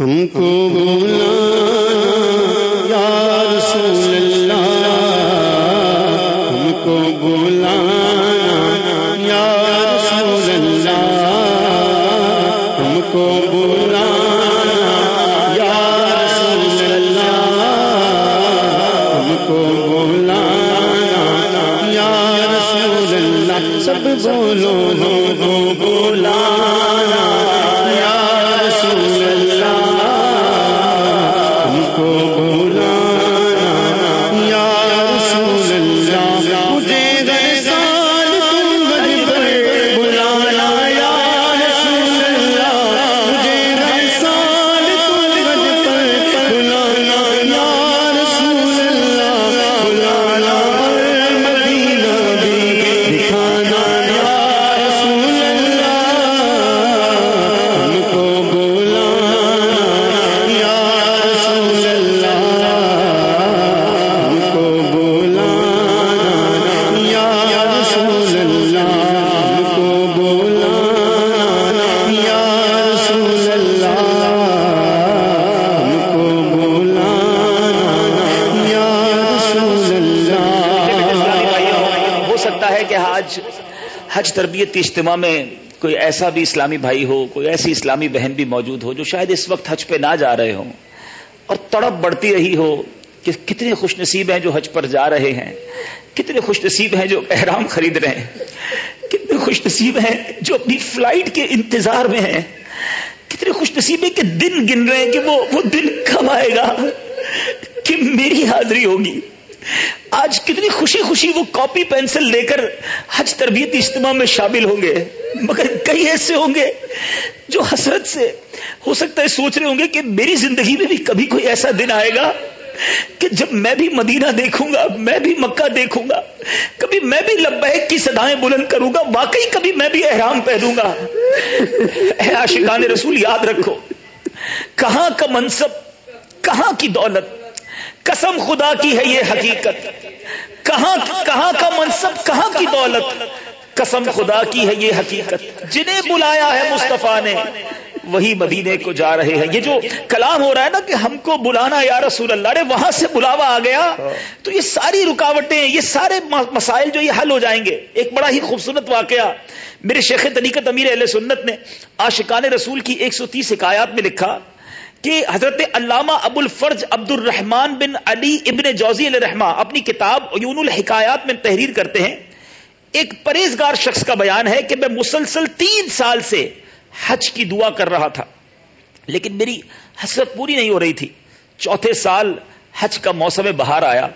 ہم کو بولا حج تربیت اجتماع میں کوئی ایسا بھی اسلامی بھائی ہو، کوئی ایسی اسلامی بہن بھی موجود ہو جو شاید اس وقت حج پہ نہ جا رہے ہوں اور تڑپ بڑھتی رہی ہو کہ کتنے خوش نصیب ہیں جو حج پر جا رہے ہیں، کتنے خوش نصیب ہیں جو احرام خرید رہے ہیں، کتنے خوش نصیب ہیں جو اپنی فلائٹ کے انتظار میں ہیں، کتنے خوش نصیب ہیں کہ دن گن رہے ہیں کہ وہ وہ دن کب آئے گا، کہ میری حاضری ہوگی۔ آج کتنی خوشی خوشی وہ کاپی پینسل لے کر حج تربیت اجتماع میں شامل ہوں گے۔ مگر کئی ایسے ہوں گے جو حسرت سے ہو سکتا ہے سوچ رہے ہوں گے کہ میری زندگی میں بھی کبھی کوئی ایسا دن آئے گا کہ جب میں بھی مدینہ دیکھوں گا، میں بھی مکہ دیکھوں گا۔ کبھی میں بھی لبیک کی سدائیں بلند کروں گا، واقعی کبھی میں بھی احرام پہنوں گا۔ اے عاشقان رسول، یاد رکھو، کہاں کا منصب، کہاں کی دولت؟ قسم خدا کی ہے یہ حقیقت؟ کہاں کہاں کا منصب؟ کہاں کی دولت؟ قسم خدا کی ہے یہ حقیقت؟ جنہیں بلایا ہے مصطفیٰ نے، وہی مدینے کو جا رہے ہیں۔ یہ جو کلام ہو رہا ہے نا کہ ہم کو بلانا یا رسول اللہ نے وہاں سے بلاوا آ گیا، تو یہ ساری رکاوٹیں، یہ سارے مسائل جو یہ حل ہو جائیں گے۔ ایک بڑا ہی خوبصورت واقعہ میرے شیخ طریقت امیر علیہ سنت نے آشقان رسول کی ایک سو تیس حکایات میں لکھا۔ کہ حضرت علامہ ابو الفرج عبد الرحمان بن علی ابن جوزی علیہ رحمہ اپنی کتاب عیون الحکایات میں تحریر کرتے ہیں۔ ایک پرہیزگار شخص کا بیان ہے کہ میں مسلسل تین سال سے حج کی دعا کر رہا تھا، لیکن میری حسرت پوری نہیں ہو رہی تھی۔ چوتھے سال حج کا موسم بہار آیا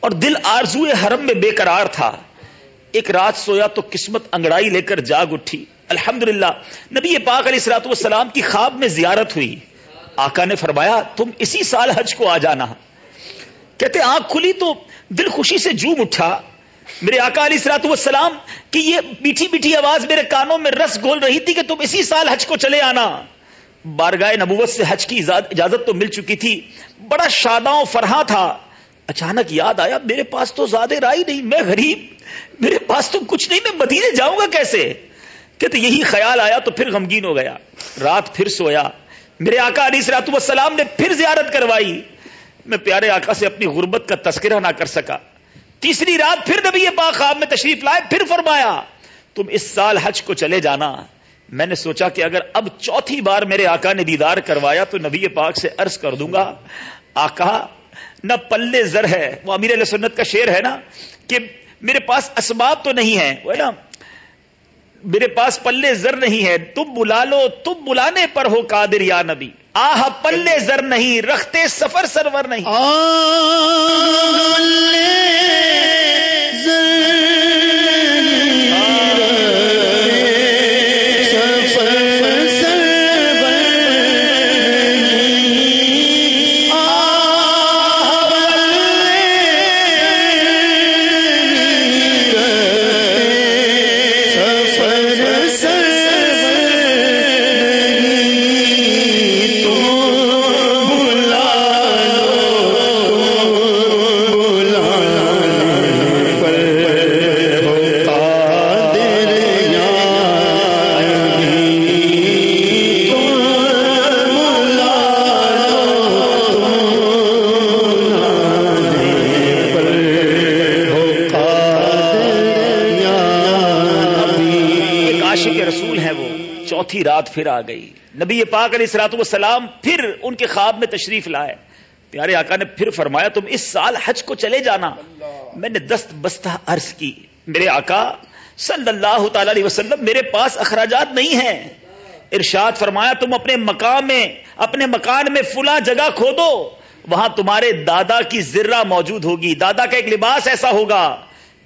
اور دل آرزو حرم میں بے قرار تھا۔ ایک رات سویا تو قسمت انگڑائی لے کر جاگ اٹھی۔ الحمدللہ، نبی پاک علیہ السلاط والسلام کی خواب میں زیارت ہوئی۔ آقا نے فرمایا، تم اسی سال حج کو آ جانا۔ کہتے، آنکھ کھلی تو دل خوشی سے جوم اٹھا۔ میرے آقا علی سرات والسلام کی یہ میٹھی میٹھی آواز میرے کانوں میں رس گول رہی تھی کہ تم اسی سال حج کو چلے آنا۔ بارگاہ نبوت سے حج کی اجازت تو مل چکی تھی۔ بڑا شاداں فرحا تھا۔ اچانک یاد آیا، میرے پاس تو زیادہ رائی نہیں، میں غریب۔ میرے پاس تو کچھ نہیں، میں مدینے جاؤں گا کیسے؟ کہتے، یہی خیال آیا تو پھر غمگین ہو گیا۔ رات پھر سویا۔ میرے آقا علی سرات والسلام نے پھر زیارت کروائی۔ میں پیارے آقا سے اپنی غربت کا تذکرہ نہ کر سکا۔ تیسری رات پھر نبی پاک خواب میں تشریف لائے، پھر فرمایا، تم اس سال حج کو چلے جانا۔ میں نے سوچا کہ اگر اب چوتھی بار میرے آقا نے دیدار کروایا تو نبی پاک سے عرض کر دوں گا، آقا، نہ پلے زر ہے۔ وہ امیر علیہ سنت کا شعر ہے نا کہ میرے پاس اسباب تو نہیں ہے وہ نا میرے پاس پلے زر نہیں ہے، تم بلا لو، تم بلانے پر ہو قادر یا نبی۔ آہ پلے زر نہیں، رکھتے سفر سرور نہیں۔ عاشق رسول ہیں وہ. چوتھی رات پھر آ گئی. نبی پاک علیہ السلاط والسلام پھر ان کے خواب میں تشریف لائے. پیارے آقا نے پھر فرمایا، تم اس سال حج کو چلے جانا. میں نے دست بستہ عرض کی. میرے آقا، صلی اللہ تعالی علیہ وسلم میرے پاس اخراجات نہیں ہیں. ارشاد فرمایا، تم اپنے مقام میں، اپنے مکان میں فلا جگہ کھودو. وہاں تمہارے دادا کی ذرہ موجود ہوگی. دادا کا ایک لباس ایسا ہوگا.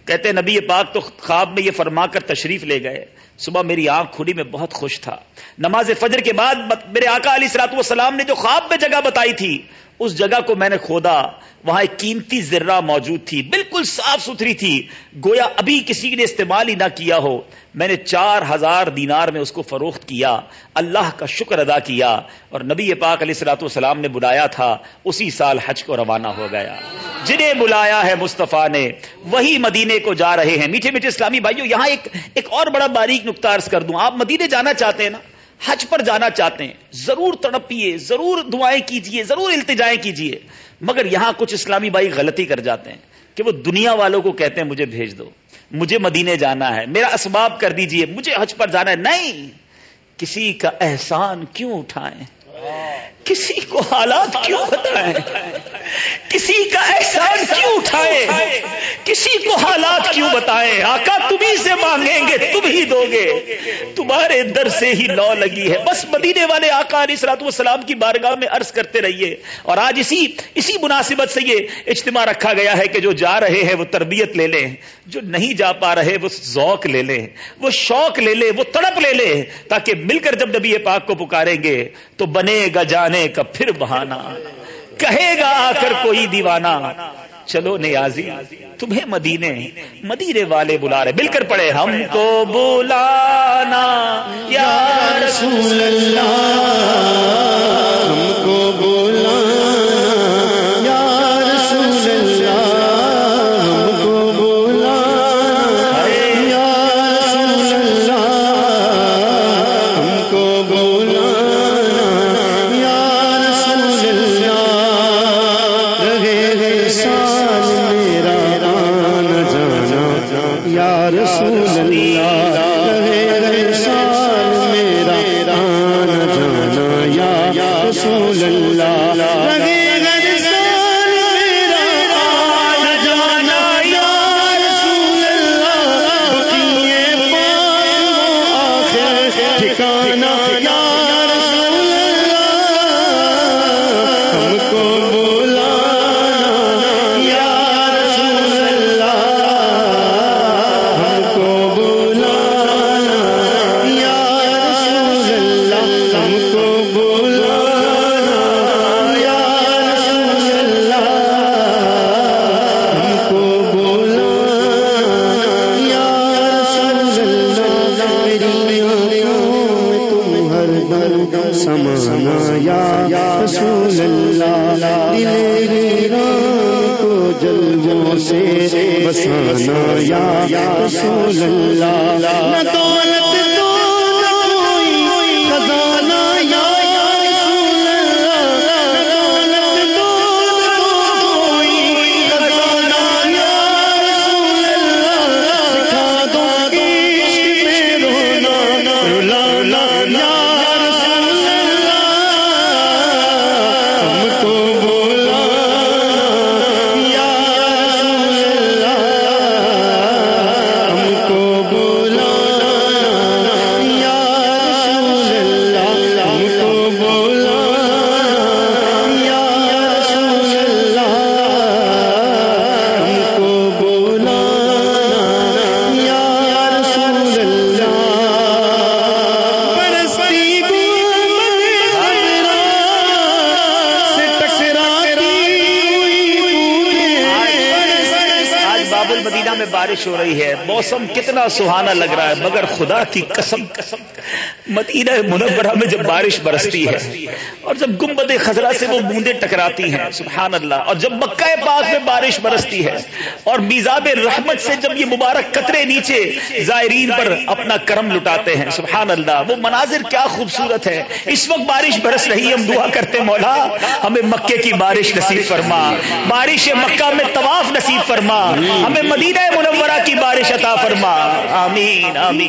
کہتے نبی پاک تو خواب میں یہ فرما کر تشریف لے گئے۔ صبح میری آنکھ کھلی، میں بہت خوش تھا۔ نماز فجر کے بعد میرے آقا علی سلاط والسلام نے جو خواب میں جگہ بتائی تھی، اس جگہ کو میں نے کھودا۔ وہاں ایک قیمتی ذرہ موجود تھی، بالکل صاف ستھری تھی۔ گویا ابھی کسی نے استعمال ہی نہ کیا ہو۔ میں نے چار ہزار دینار میں اس کو فروخت کیا۔ اللہ کا شکر ادا کیا۔ اور نبی پاک علیہ السلاۃ والسلام نے بلایا تھا، اسی سال حج کو روانہ ہو گیا۔ جنہیں بلایا ہے مصطفیٰ نے، وہی مدینے کو جا رہے ہیں۔ میٹھے میٹھے اسلامی بھائیو، یہاں ایک ایک اور بڑا باریک نقطہ عرض کر دوں۔ آپ مدینے جانا چاہتے ہیں نا، حج پر جانا چاہتے ہیں۔ ضرور تڑپیے ضرور دعائیں کیجیے، ضرور التجائیں کیجیے۔ مگر یہاں کچھ اسلامی بھائی غلطی کر جاتے ہیں کہ وہ دنیا والوں کو کہتے ہیں، مجھے بھیج دو، مجھے مدینے جانا ہے، میرا اسباب کر دیجیے، مجھے حج پر جانا ہے۔ نہیں، کسی کا احسان کیوں اٹھائیں؟ کسی کو حالات کیوں بتائیں؟ کسی کا احسان کیوں اٹھائے؟ کسی کو حالات کیوں بتائیں آقا تمہیں سے مانگیں گے، تم ہی دو گے۔ تمہارے در سے ہی لو لگی ہے۔ بس مدینے والے آقا علیہ سلاط والسلام کی بارگاہ میں عرض کرتے رہیے۔ اور آج اسی اسی مناسبت سے یہ اجتماع رکھا گیا ہے کہ جو جا رہے ہیں وہ تربیت لے لیں، جو نہیں جا پا رہے وہ ذوق لے لیں، وہ شوق لے لے وہ تڑپ لے لے تاکہ مل کر جب نبی پاک کو پکاریں گے تو بنے گا جانے کا پھر بہانا کہے گا آ کر کوئی دیوانہ۔ چلو نیازی، تمہیں مدینے مدینے والے بلا رہے۔ مل کر پڑے ہم کو بلانا۔ یا رسول اللہ یا رسول اللہ ہو رہی ہے موسم کتنا سہانا لگ رہا ہے مگر خدا کی قسم قسم مدینہ منورہ میں جب بارش برستی ہے اور جب گمبد خزرہ سے وہ بوندیں ٹکراتی ہیں، سبحان اللہ، اور جب مکہ پاک میں بارش برستی ہے اور میزاب رحمت سے جب یہ مبارک قطرے نیچے زائرین پر اپنا کرم لٹاتے ہیں، سبحان اللہ، وہ مناظر کیا خوبصورت ہے۔ اس وقت بارش برس رہی ہے، ہم دعا کرتے مولا، ہمیں مکے کی بارش نصیب فرما۔ بارش مکہ میں طواف نصیب فرما۔ ہمیں مدینہ منورہ کی بارش عطا فرما۔ آمین آمین۔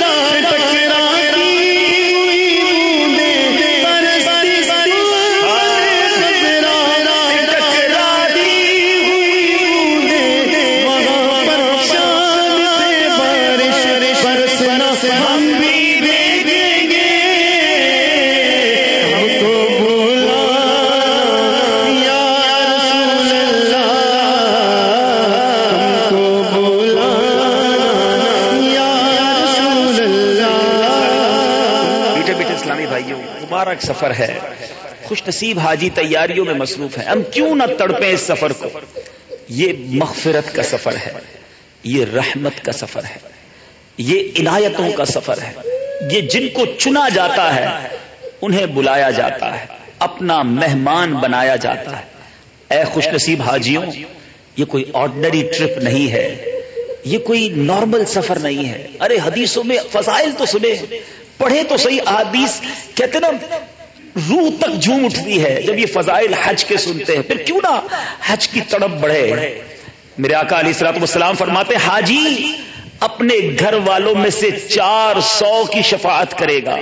مبارک سفر ہے۔ خوش نصیب حاجی تیاریوں میں مصروف ہے ہم کیوں نہ تڑپے اس سفر کو؟ یہ مغفرت کا سفر ہے۔ یہ رحمت کا سفر ہے۔ یہ عنایتوں کا سفر ہے۔ یہ جن کو چنا جاتا ہے، انہیں بلایا جاتا ہے۔ اپنا مہمان بنایا جاتا ہے۔ اے خوش نصیب حاجیوں، یہ کوئی آرڈنری ٹرپ نہیں ہے۔ یہ کوئی نارمل سفر نہیں ہے۔ ارے حدیثوں میں فضائل تو سنے پڑھے تو صحیح حدیث کہتے نا، روح تک جھوم اٹھتی ہے، جب یہ فضائل حج کے سنتے ہیں، پھر کیوں نہ حج کی تڑپ بڑھے؟ میرے آقا علی سلاط والسلام فرماتے حاجی، اپنے گھر والوں میں سے چار سو کی شفاعت کرے گا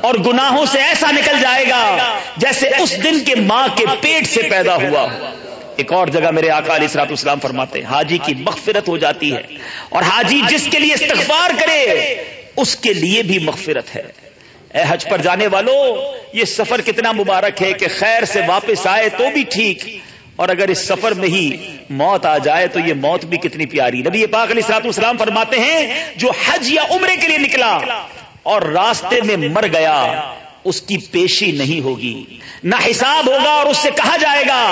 اور گناہوں سے ایسا نکل جائے گا جیسے اس دن کے ماں کے پیٹ سے پیدا ہوا۔ ایک اور جگہ میرے آقا علی سلاط اسلام فرماتے ہیں، حاجی کی مغفرت ہو جاتی ہے اور حاجی جس کے لیے استغفار کرے اس کے لیے بھی مغفرت ہے۔ اے حج پر جانے والوں یہ سفر کتنا مبارک ہے کہ خیر سے واپس آئے تو بھی ٹھیک۔ اور اگر اس سفر میں ہی موت آ جائے تو یہ موت بھی کتنی پیاری۔ نبی پاک علیہ سات اسلام فرماتے ہیں، جو حج یا عمرے کے لیے نکلا اور راستے میں مر گیا، اس کی پیشی نہیں ہوگی۔ نہ حساب ہوگا اور اس سے کہا جائے گا،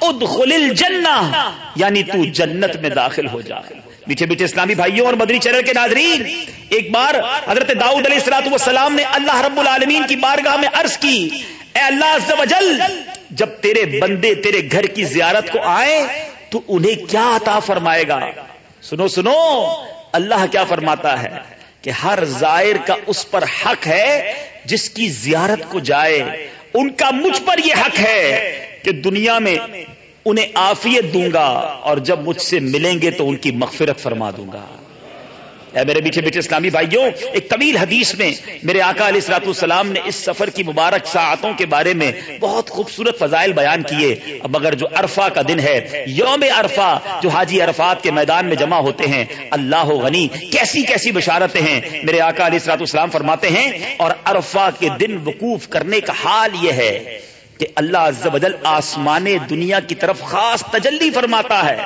ادخل الجنہ یعنی تو جنت میں داخل ہو جا۔ میٹھے میٹھے اسلامی بھائیوں اور مدری چینل کے ناظرین، ایک بار حضرت داؤد علیہ السلاط والسلام نے اللہ رب العالمین کی بارگاہ میں عرض کی، اے اللہ عز و جل، جب تیرے بندے تیرے گھر کی زیارت کو آئے تو انہیں کیا عطا فرمائے گا؟ سنو سنو، اللہ کیا فرماتا ہے کہ ہر زائر کا اس پر حق ہے جس کی زیارت کو جائے، ان کا مجھ پر یہ حق ہے کہ دنیا میں انہیں آفیت دوں گا اور جب مجھ سے ملیں گے تو ان کی مغفرت فرما دوں گا۔ اے میرے بیٹھے بیٹھے اسلامی بھائیوں، ایک طویل حدیث میں میرے آقا علیہ السلاط السلام نے اس سفر کی مبارک ساعتوں کے بارے میں بہت خوبصورت فضائل بیان کیے۔ اب اگر جو عرفہ کا دن ہے، یوم عرفہ، جو حاجی عرفات کے میدان میں جمع ہوتے ہیں، اللہ غنی، کیسی کیسی بشارتیں ہیں، میرے آقا علیہ السلاط السلام فرماتے ہیں، اور عرفہ کے دن وقوف کرنے کا حال یہ ہے۔ کہ اللہ عز و جل آسمان دنیا کی طرف خاص تجلی فرماتا ہے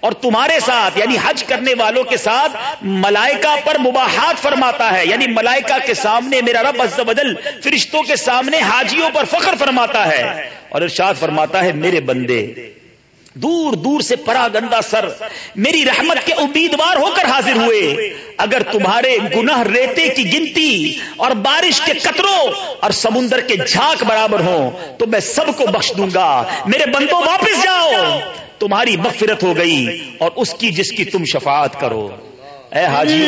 اور تمہارے ساتھ یعنی حج کرنے والوں کے ساتھ ملائکہ پر مباحات فرماتا ہے یعنی ملائکہ کے سامنے میرا رب عز و جل فرشتوں کے سامنے حاجیوں پر فخر فرماتا ہے۔ اور ارشاد فرماتا ہے، میرے بندے دور دور سے پرا گندا سر، میری رحمت کے امیدوار ہو کر حاضر ہوئے۔ اگر تمہارے گناہ ریتے کی گنتی اور بارش کے قطروں اور سمندر کے جھاک برابر ہوں، تو میں سب کو بخش دوں گا۔ میرے بندوں واپس جاؤ۔ تمہاری مغفرت ہو گئی اور اس کی جس کی تم شفاعت کرو۔ اے حاجی